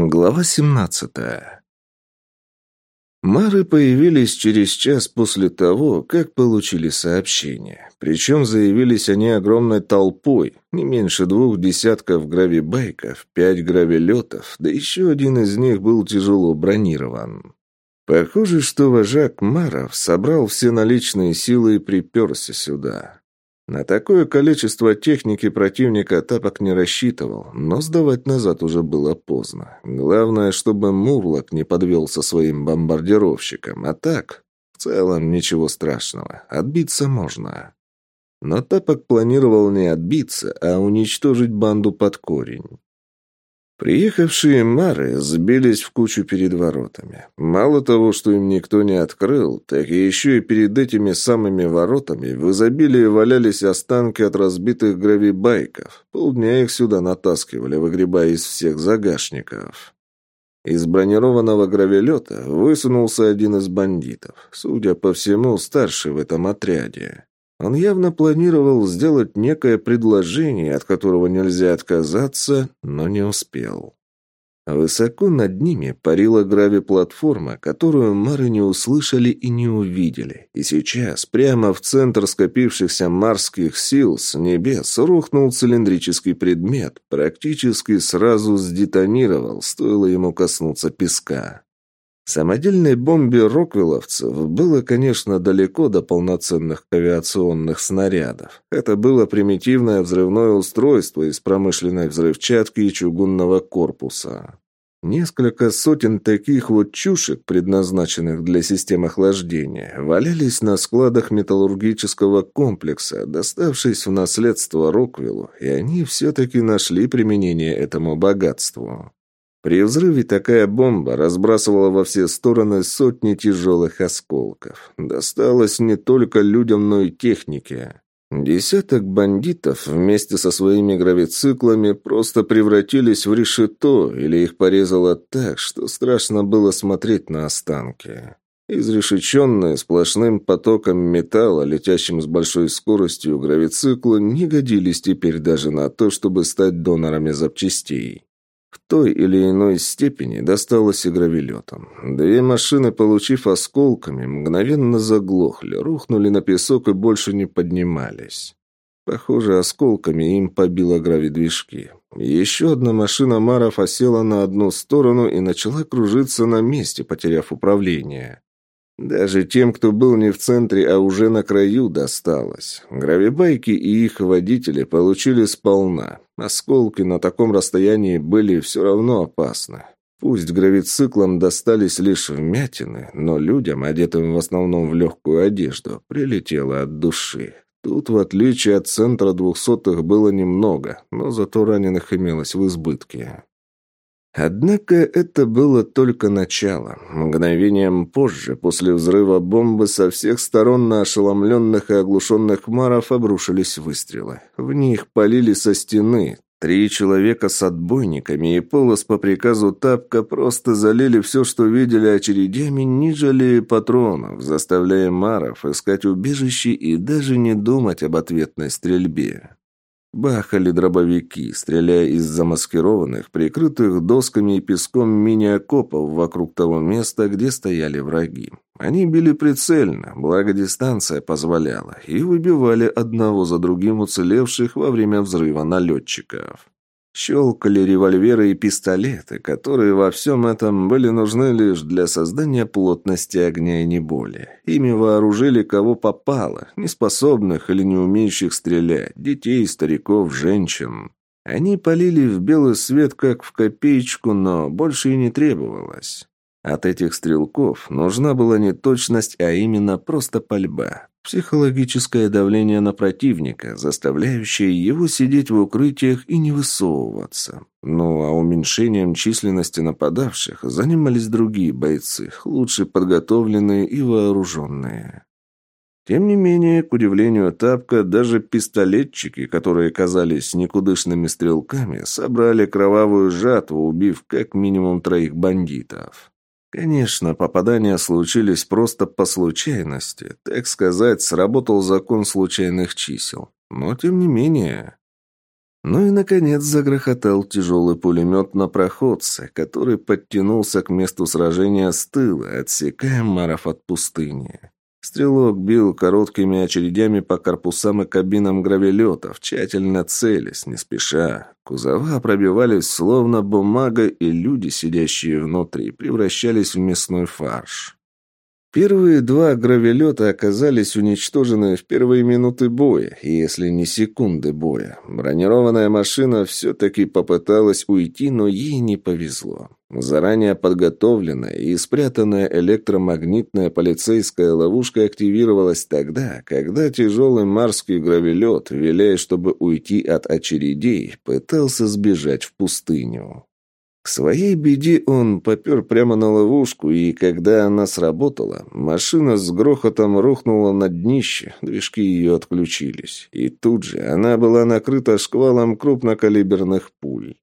Глава 17 Мары появились через час после того, как получили сообщение. Причем заявились они огромной толпой, не меньше двух десятков гравибайков, пять гравилетов, да еще один из них был тяжело бронирован. Похоже, что вожак Маров собрал все наличные силы и приперся сюда. На такое количество техники противника Тапок не рассчитывал, но сдавать назад уже было поздно. Главное, чтобы Мурлок не подвел со своим бомбардировщиком, а так, в целом, ничего страшного, отбиться можно. Но Тапок планировал не отбиться, а уничтожить банду под корень. Приехавшие мары сбились в кучу перед воротами. Мало того, что им никто не открыл, так еще и перед этими самыми воротами в изобилии валялись останки от разбитых гравибайков. Полдня их сюда натаскивали, выгребая из всех загашников. Из бронированного гравелета высунулся один из бандитов, судя по всему, старший в этом отряде. Он явно планировал сделать некое предложение, от которого нельзя отказаться, но не успел. Высоко над ними парила грави-платформа, которую Мары не услышали и не увидели. И сейчас, прямо в центр скопившихся марских сил с небес, рухнул цилиндрический предмет, практически сразу сдетонировал, стоило ему коснуться песка. Самодельной бомбе роквилловцев было, конечно, далеко до полноценных авиационных снарядов. Это было примитивное взрывное устройство из промышленной взрывчатки и чугунного корпуса. Несколько сотен таких вот чушек, предназначенных для систем охлаждения, валялись на складах металлургического комплекса, доставшись в наследство Роквиллу, и они все-таки нашли применение этому богатству. При взрыве такая бомба разбрасывала во все стороны сотни тяжелых осколков. Досталось не только людям, но и технике. Десяток бандитов вместе со своими гравициклами просто превратились в решето или их порезало так, что страшно было смотреть на останки. Изрешеченные сплошным потоком металла, летящим с большой скоростью гравициклы, не годились теперь даже на то, чтобы стать донорами запчастей. В той или иной степени досталось и гравелетам. Две машины, получив осколками, мгновенно заглохли, рухнули на песок и больше не поднимались. Похоже, осколками им побило гравидвижки. Еще одна машина Маров осела на одну сторону и начала кружиться на месте, потеряв управление. Даже тем, кто был не в центре, а уже на краю, досталось. Гравибайки и их водители получили сполна. Осколки на таком расстоянии были все равно опасны. Пусть гравициклам достались лишь вмятины, но людям, одетым в основном в легкую одежду, прилетело от души. Тут, в отличие от центра двухсотых, было немного, но зато раненых имелось в избытке. Однако это было только начало. Мгновением позже, после взрыва бомбы, со всех сторон на ошеломленных и оглушенных маров обрушились выстрелы. В них полили со стены. Три человека с отбойниками и полос по приказу Тапка просто залили все, что видели очередями, не жалея патронов, заставляя маров искать убежище и даже не думать об ответной стрельбе. Бахали дробовики, стреляя из замаскированных, прикрытых досками и песком мини-окопов вокруг того места, где стояли враги. Они били прицельно, благо дистанция позволяла, и выбивали одного за другим уцелевших во время взрыва налетчиков. Щелкали револьверы и пистолеты, которые во всем этом были нужны лишь для создания плотности огня и не более. Ими вооружили кого попало, неспособных или не умеющих стрелять, детей, стариков, женщин. Они полили в белый свет, как в копеечку, но больше и не требовалось. От этих стрелков нужна была не точность, а именно просто пальба. Психологическое давление на противника, заставляющее его сидеть в укрытиях и не высовываться. Ну а уменьшением численности нападавших занимались другие бойцы, лучше подготовленные и вооруженные. Тем не менее, к удивлению Тапка, даже пистолетчики, которые казались никудышными стрелками, собрали кровавую жатву, убив как минимум троих бандитов. Конечно, попадания случились просто по случайности. Так сказать, сработал закон случайных чисел. Но тем не менее... Ну и, наконец, загрохотал тяжелый пулемет на проходце, который подтянулся к месту сражения с тыла, отсекая маров от пустыни. Стрелок бил короткими очередями по корпусам и кабинам гравелетов, тщательно целясь, не спеша. Кузова пробивались словно бумага, и люди, сидящие внутри, превращались в мясной фарш. Первые два гравелета оказались уничтожены в первые минуты боя, если не секунды боя. Бронированная машина все-таки попыталась уйти, но ей не повезло. Заранее подготовленная и спрятанная электромагнитная полицейская ловушка активировалась тогда, когда тяжелый марский гравелет, виляя, чтобы уйти от очередей, пытался сбежать в пустыню. К своей беде он попер прямо на ловушку, и когда она сработала, машина с грохотом рухнула на днище, движки ее отключились. И тут же она была накрыта шквалом крупнокалиберных пуль.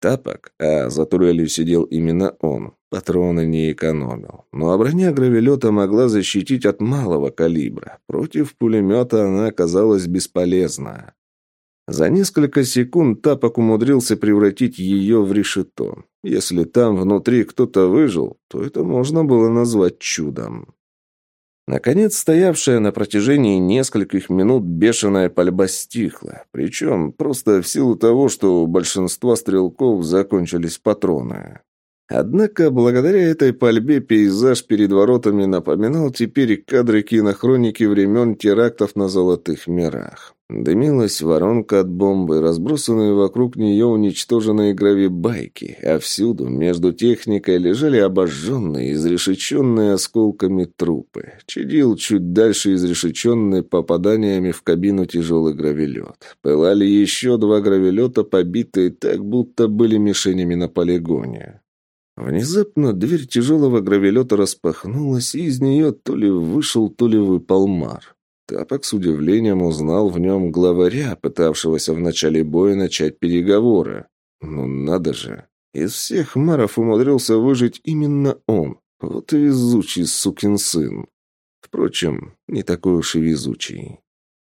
Тапок, а за турелью сидел именно он, патроны не экономил. Но броня гравелета могла защитить от малого калибра. Против пулемета она оказалась бесполезна. За несколько секунд Тапок умудрился превратить ее в решето. Если там внутри кто-то выжил, то это можно было назвать чудом. Наконец, стоявшая на протяжении нескольких минут бешеная пальба стихла. Причем просто в силу того, что у большинства стрелков закончились патроны. Однако, благодаря этой пальбе пейзаж перед воротами напоминал теперь кадры кинохроники времен терактов на Золотых мирах. Дымилась воронка от бомбы, разбросанные вокруг нее уничтоженные гравибайки, а всюду между техникой лежали обожженные, изрешеченные осколками трупы. Чадил чуть дальше изрешеченные попаданиями в кабину тяжелый гравелет. Пылали еще два гравелета, побитые так, будто были мишенями на полигоне. Внезапно дверь тяжелого гравелета распахнулась, и из нее то ли вышел, то ли выпал мар. Тапок с удивлением узнал в нем главаря, пытавшегося в начале боя начать переговоры. Ну надо же. Из всех маров умудрился выжить именно он. Вот и везучий сукин сын. Впрочем, не такой уж и везучий.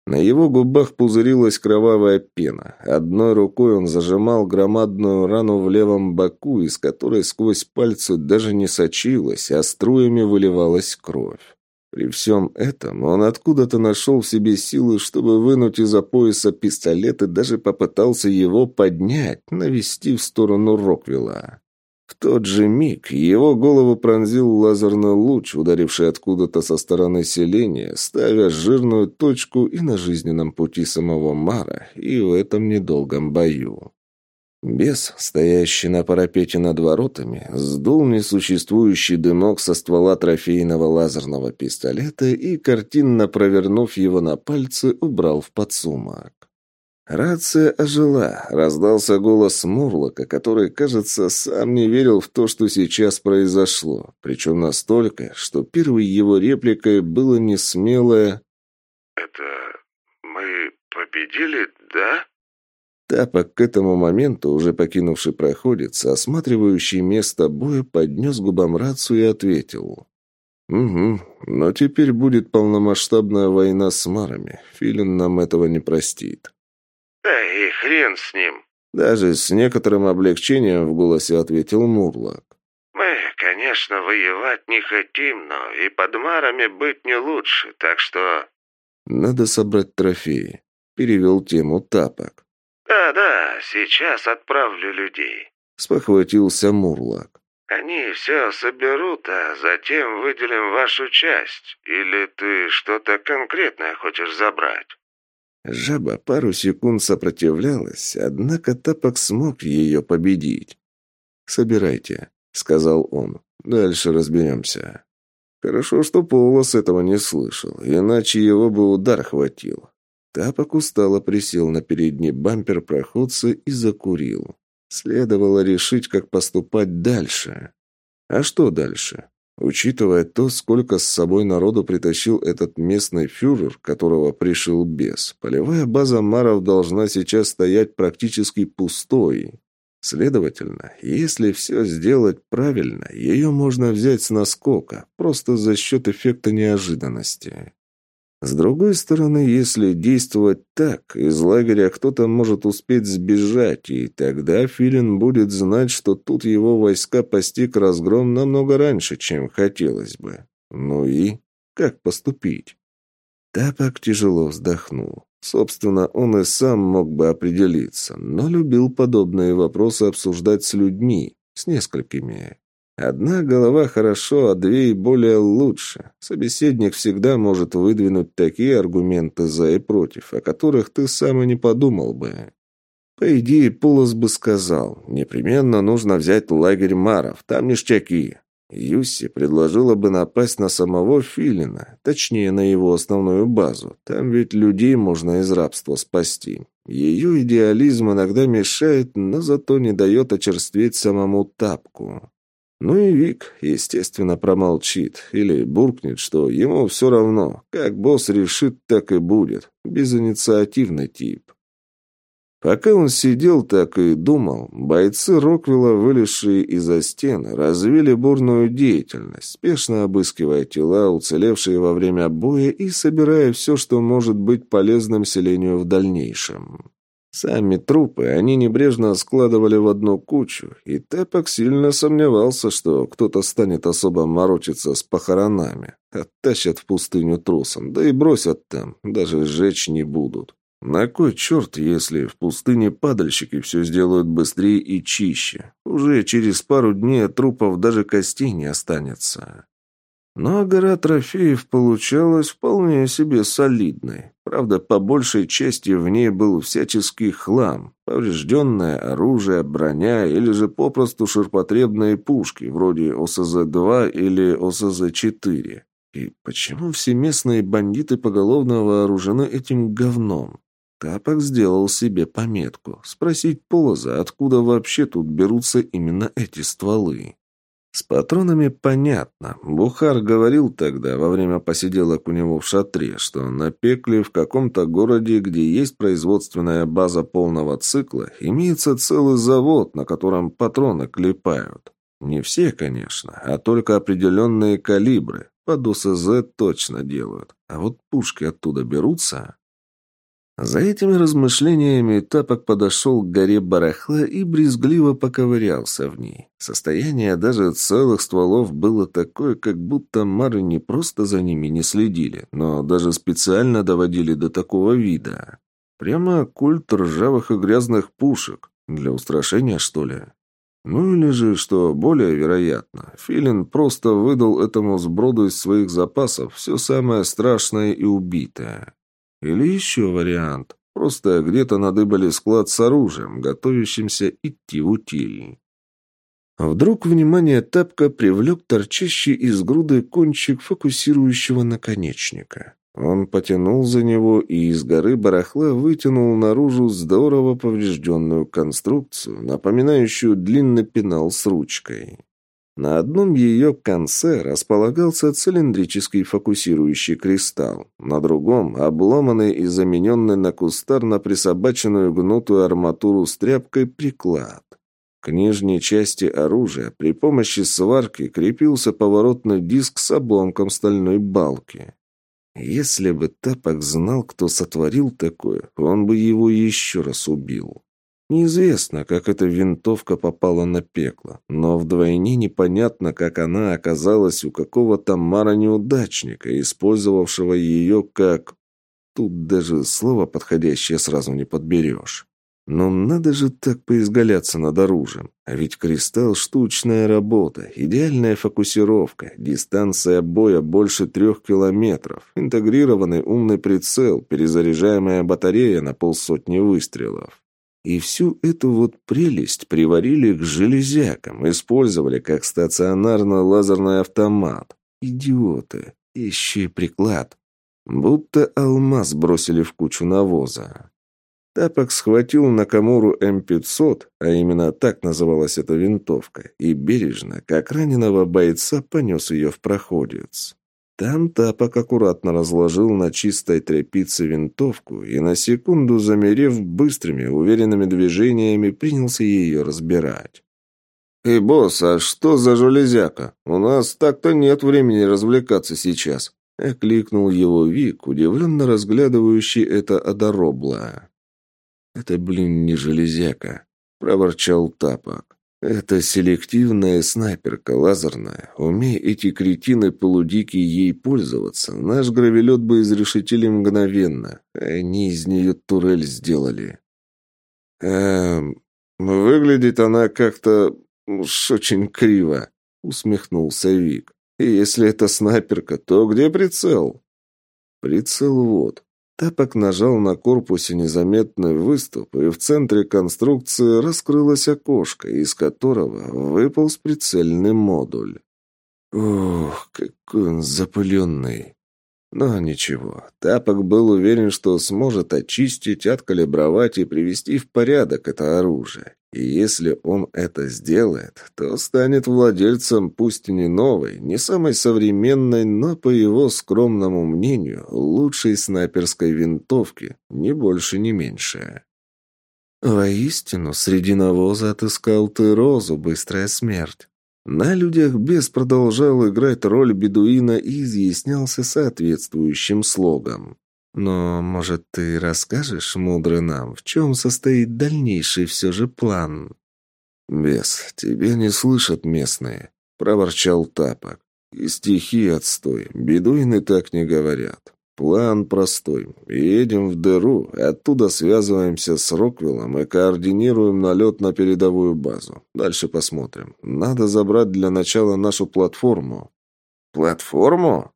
На его губах пузырилась кровавая пена. Одной рукой он зажимал громадную рану в левом боку, из которой сквозь пальцы даже не сочилась, а струями выливалась кровь. При всем этом он откуда-то нашел в себе силы, чтобы вынуть из-за пояса пистолет и даже попытался его поднять, навести в сторону Роквилла. В тот же миг его голову пронзил лазерный луч, ударивший откуда-то со стороны селения, ставя жирную точку и на жизненном пути самого Мара, и в этом недолгом бою. Бес, стоящий на парапете над воротами, сдул несуществующий дымок со ствола трофейного лазерного пистолета и, картинно провернув его на пальцы, убрал в подсумок. Рация ожила, раздался голос Мурлока, который, кажется, сам не верил в то, что сейчас произошло, причем настолько, что первой его репликой было несмелое «Это мы победили, да?» Тапок к этому моменту, уже покинувший проходец, осматривающий место боя, поднес губам рацию и ответил. «Угу, но теперь будет полномасштабная война с марами. Филин нам этого не простит». «Да и хрен с ним!» Даже с некоторым облегчением в голосе ответил Мурлок. «Мы, конечно, воевать не хотим, но и под марами быть не лучше, так что...» «Надо собрать трофеи», — перевел тему Тапок. «Да-да, сейчас отправлю людей», — спохватился Мурлок. «Они все соберут, а затем выделим вашу часть. Или ты что-то конкретное хочешь забрать?» Жаба пару секунд сопротивлялась, однако Тапок смог ее победить. «Собирайте», — сказал он. «Дальше разберемся». Хорошо, что Полос этого не слышал, иначе его бы удар хватил. Тапок устало присел на передний бампер проходца и закурил. Следовало решить, как поступать дальше. А что дальше? Учитывая то, сколько с собой народу притащил этот местный фюрер, которого пришил бес, полевая база Маров должна сейчас стоять практически пустой. Следовательно, если все сделать правильно, ее можно взять с наскока, просто за счет эффекта неожиданности. С другой стороны, если действовать так, из лагеря кто-то может успеть сбежать, и тогда Филин будет знать, что тут его войска постиг разгром намного раньше, чем хотелось бы. Ну и как поступить? Тапок тяжело вздохнул. Собственно, он и сам мог бы определиться, но любил подобные вопросы обсуждать с людьми, с несколькими. Одна голова хорошо, а две и более лучше. Собеседник всегда может выдвинуть такие аргументы за и против, о которых ты сам и не подумал бы. По идее, Пулос бы сказал, непременно нужно взять лагерь Маров, там ништяки. Юсси предложила бы напасть на самого Филина, точнее, на его основную базу. Там ведь людей можно из рабства спасти. Ее идеализм иногда мешает, но зато не дает очерстветь самому Тапку. Ну и Вик, естественно, промолчит или буркнет, что ему все равно, как босс решит, так и будет. Безинициативный тип. Пока он сидел так и думал, бойцы Роквилла, вылезшие из-за стен, развили бурную деятельность, спешно обыскивая тела, уцелевшие во время боя и собирая все, что может быть полезным селению в дальнейшем. Сами трупы они небрежно складывали в одну кучу, и Тепок сильно сомневался, что кто-то станет особо морочиться с похоронами. Оттащат в пустыню трусом, да и бросят там, даже сжечь не будут. На кой черт, если в пустыне падальщики все сделают быстрее и чище? Уже через пару дней трупов даже костей не останется. Но гора трофеев получалась вполне себе солидной. Правда, по большей части в ней был всяческий хлам, поврежденное оружие, броня или же попросту ширпотребные пушки, вроде ОСЗ-2 или ОСЗ-4. И почему все местные бандиты поголовно вооружены этим говном? Тапок сделал себе пометку. Спросить Полоза, откуда вообще тут берутся именно эти стволы. С патронами понятно. Бухар говорил тогда, во время посиделок у него в шатре, что на пекле в каком-то городе, где есть производственная база полного цикла, имеется целый завод, на котором патроны клепают. Не все, конечно, а только определенные калибры. Под ОСЗ точно делают. А вот пушки оттуда берутся... За этими размышлениями Тапок подошел к горе барахла и брезгливо поковырялся в ней. Состояние даже целых стволов было такое, как будто мары не просто за ними не следили, но даже специально доводили до такого вида. Прямо культ ржавых и грязных пушек. Для устрашения, что ли? Ну или же, что более вероятно, Филин просто выдал этому сброду из своих запасов все самое страшное и убитое. Или еще вариант. Просто где-то надыбали склад с оружием, готовящимся идти в утиль. Вдруг внимание Тапка привлек торчащий из груды кончик фокусирующего наконечника. Он потянул за него и из горы барахла вытянул наружу здорово поврежденную конструкцию, напоминающую длинный пенал с ручкой. На одном ее конце располагался цилиндрический фокусирующий кристалл, на другом – обломанный и замененный на кустарно присобаченную гнутую арматуру с тряпкой приклад. К нижней части оружия при помощи сварки крепился поворотный диск с обломком стальной балки. Если бы Тапок знал, кто сотворил такое, он бы его еще раз убил. Неизвестно, как эта винтовка попала на пекло, но вдвойне непонятно, как она оказалась у какого-то мара-неудачника, использовавшего ее как... Тут даже слово подходящее сразу не подберешь. Но надо же так поизгаляться над оружием. А ведь кристалл — штучная работа, идеальная фокусировка, дистанция боя больше трех километров, интегрированный умный прицел, перезаряжаемая батарея на полсотни выстрелов. И всю эту вот прелесть приварили к железякам, использовали как стационарно-лазерный автомат. Идиоты. Еще и приклад. Будто алмаз бросили в кучу навоза. Тапок схватил Накамуру М-500, а именно так называлась эта винтовка, и бережно, как раненого бойца, понес ее в проходец. Там Тапок аккуратно разложил на чистой тряпице винтовку и, на секунду замерев быстрыми, уверенными движениями, принялся ее разбирать. «Эй, босс, а что за железяка? У нас так-то нет времени развлекаться сейчас», Окликнул его Вик, удивленно разглядывающий это одоробла. «Это, блин, не железяка», — проворчал Тапок. «Это селективная снайперка лазерная. Умей эти кретины полудики ей пользоваться, наш гравелет бы изрешетили мгновенно. Они из нее турель сделали». «Эм, выглядит она как-то уж очень криво», — усмехнулся Вик. «И если это снайперка, то где прицел?» «Прицел вот. Тапок нажал на корпусе незаметный выступ, и в центре конструкции раскрылось окошко, из которого выполз прицельный модуль. Ох, какой он запыленный. Но ничего, Тапок был уверен, что сможет очистить, откалибровать и привести в порядок это оружие. И если он это сделает, то станет владельцем пусть и не новой, не самой современной, но, по его скромному мнению, лучшей снайперской винтовки, ни больше, ни меньше. Воистину, среди навоза отыскал ты розу, быстрая смерть. На людях бес продолжал играть роль бедуина и изъяснялся соответствующим слогом. «Но, может, ты расскажешь, мудрый нам, в чем состоит дальнейший все же план?» «Бес, тебя не слышат местные», — проворчал Тапок. «И стихи отстой, бедуины так не говорят. План простой. Едем в дыру, оттуда связываемся с Роквиллом и координируем налет на передовую базу. Дальше посмотрим. Надо забрать для начала нашу платформу». «Платформу?»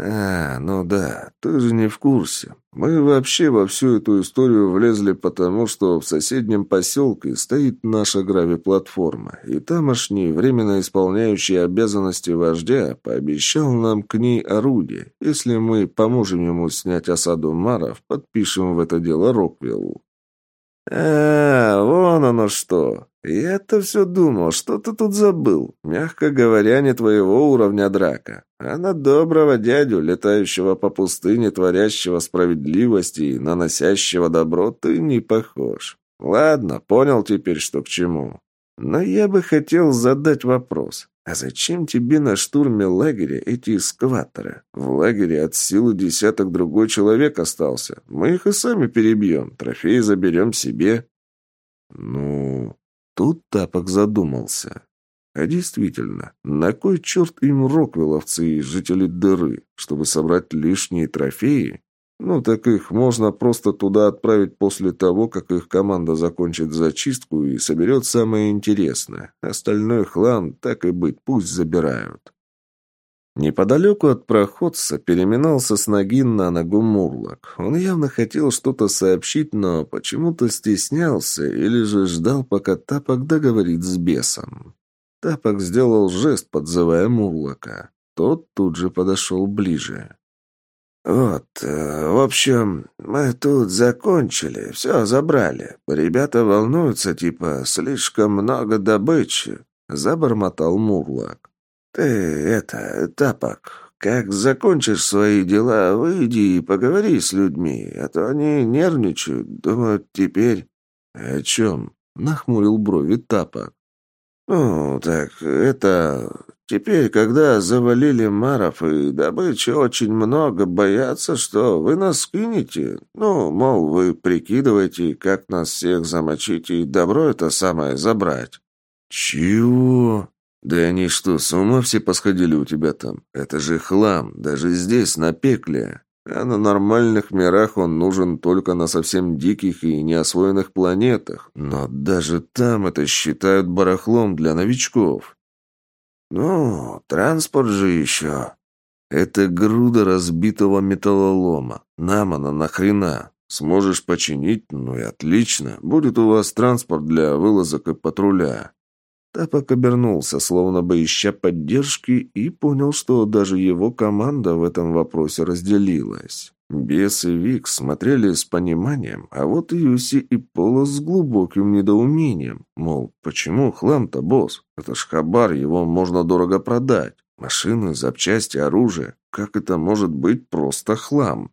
«А, ну да, ты же не в курсе. Мы вообще во всю эту историю влезли потому, что в соседнем поселке стоит наша гравиплатформа, и тамошний, временно исполняющий обязанности вождя, пообещал нам к ней орудие, если мы поможем ему снять осаду Маров, подпишем в это дело Роквилл». «А, вон оно что! Я-то все думал, что ты тут забыл. Мягко говоря, не твоего уровня драка. А на доброго дядю, летающего по пустыне, творящего справедливости и наносящего добро, ты не похож. Ладно, понял теперь, что к чему. Но я бы хотел задать вопрос. А зачем тебе на штурме лагеря эти эскаваторы? В лагере от силы десяток другой человек остался. Мы их и сами перебьем. Трофеи заберем себе. Ну, тут Тапок задумался. А действительно, на кой черт им роквелловцы и жители дыры? Чтобы собрать лишние трофеи? Ну, так их можно просто туда отправить после того, как их команда закончит зачистку и соберет самое интересное. Остальной хлам, так и быть, пусть забирают. Неподалеку от проходца переминался с ноги на ногу Мурлок. Он явно хотел что-то сообщить, но почему-то стеснялся или же ждал, пока Тапок договорит с бесом. Тапок сделал жест, подзывая Мурлока. Тот тут же подошел ближе. «Вот, э, в общем, мы тут закончили, все забрали. Ребята волнуются, типа, слишком много добычи», — забормотал Мурлок. «Ты, это, Тапок, как закончишь свои дела, выйди и поговори с людьми, а то они нервничают, думают теперь...» «О чем?» — нахмурил брови Тапок. «Ну, так это... Теперь, когда завалили Маров и добычи очень много, боятся, что вы нас скинете. Ну, мол, вы прикидываете, как нас всех замочить и добро это самое забрать». «Чего?» «Да они что, с ума все посходили у тебя там? Это же хлам, даже здесь, на пекле. А на нормальных мирах он нужен только на совсем диких и неосвоенных планетах. Но даже там это считают барахлом для новичков». «Ну, транспорт же еще». «Это груда разбитого металлолома. Нам она нахрена? Сможешь починить? Ну и отлично. Будет у вас транспорт для вылазок и патруля». Тапок обернулся, словно бы ища поддержки, и понял, что даже его команда в этом вопросе разделилась. Бес и Вик смотрели с пониманием, а вот Юси и Пола с глубоким недоумением. Мол, почему хлам-то, босс? Это ж хабар, его можно дорого продать. Машины, запчасти, оружие. Как это может быть просто хлам?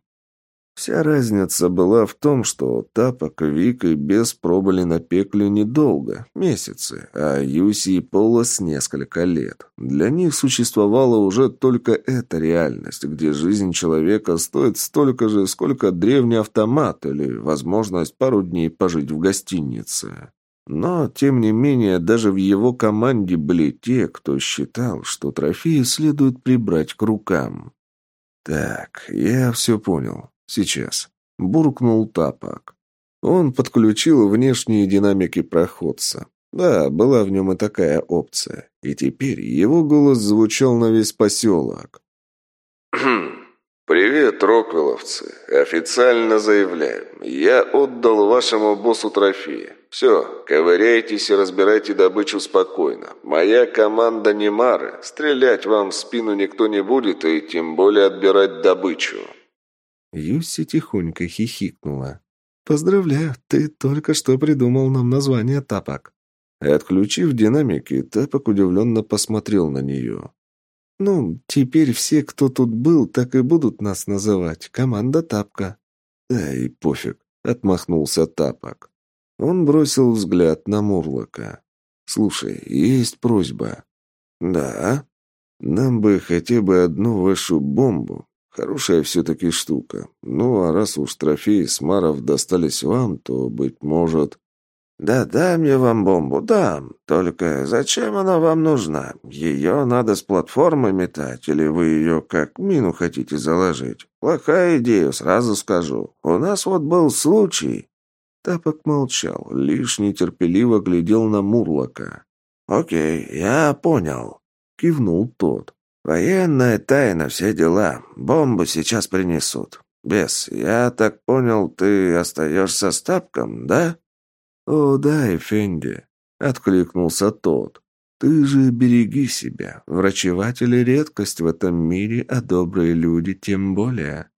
Вся разница была в том, что Тапок, Вик и Бес пробыли на пекле недолго, месяцы, а Юси и Полос несколько лет. Для них существовала уже только эта реальность, где жизнь человека стоит столько же, сколько древний автомат или возможность пару дней пожить в гостинице. Но, тем не менее, даже в его команде были те, кто считал, что трофеи следует прибрать к рукам. «Так, я все понял. Сейчас. Буркнул тапок. Он подключил внешние динамики проходца. Да, была в нем и такая опция. И теперь его голос звучал на весь поселок. «Привет, роквелловцы. Официально заявляю. Я отдал вашему боссу трофеи. Все, ковыряйтесь и разбирайте добычу спокойно. Моя команда не Мары. Стрелять вам в спину никто не будет, и тем более отбирать добычу». Юси тихонько хихикнула. «Поздравляю, ты только что придумал нам название тапок». Отключив динамики, тапок удивленно посмотрел на нее. «Ну, теперь все, кто тут был, так и будут нас называть. Команда Тапка». «Да и пофиг», — отмахнулся Тапок. Он бросил взгляд на Мурлока. «Слушай, есть просьба». «Да?» «Нам бы хотя бы одну вашу бомбу. Хорошая все-таки штука. Ну, а раз уж трофеи с Маров достались вам, то, быть может... «Да дам я вам бомбу, дам. Только зачем она вам нужна? Ее надо с платформы метать, или вы ее как мину хотите заложить? Плохая идея, сразу скажу. У нас вот был случай...» Тапок молчал, лишь нетерпеливо глядел на Мурлока. «Окей, я понял», — кивнул тот. «Военная тайна, все дела. Бомбу сейчас принесут. Бес, я так понял, ты остаешься с тапком, да?» «О, да, Эфенди», — откликнулся тот. «Ты же береги себя. Врачеватели — редкость в этом мире, а добрые люди тем более».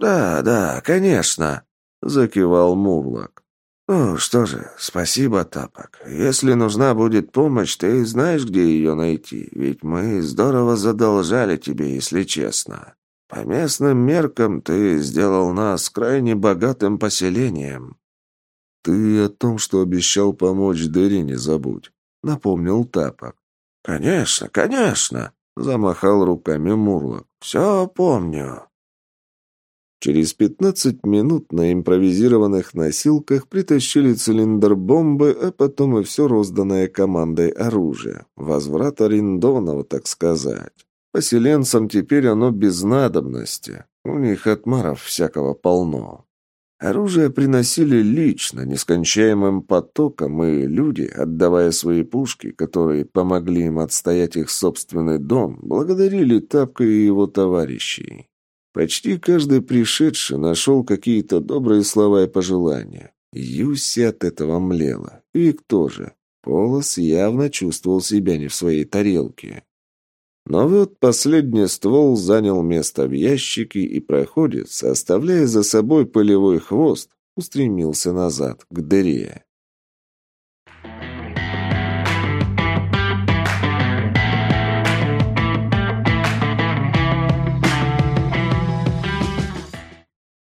«Да, да, конечно», — закивал Мурлок. «Ну, что же, спасибо, Тапок. Если нужна будет помощь, ты знаешь, где ее найти, ведь мы здорово задолжали тебе, если честно. По местным меркам ты сделал нас крайне богатым поселением». «Ты о том, что обещал помочь Дыре, не забудь», — напомнил Тапок. «Конечно, конечно», — замахал руками Мурлок. «Все помню». Через 15 минут на импровизированных носилках притащили цилиндр бомбы, а потом и все розданное командой оружие. Возврат арендованного, так сказать. Поселенцам теперь оно без надобности. У них отмаров всякого полно. Оружие приносили лично, нескончаемым потоком, и люди, отдавая свои пушки, которые помогли им отстоять их собственный дом, благодарили Тапка и его товарищей. Почти каждый пришедший нашел какие-то добрые слова и пожелания. Юси от этого млела. Вик тоже. Полос явно чувствовал себя не в своей тарелке. Но вот последний ствол занял место в ящике, и проходец, оставляя за собой полевой хвост, устремился назад, к дыре.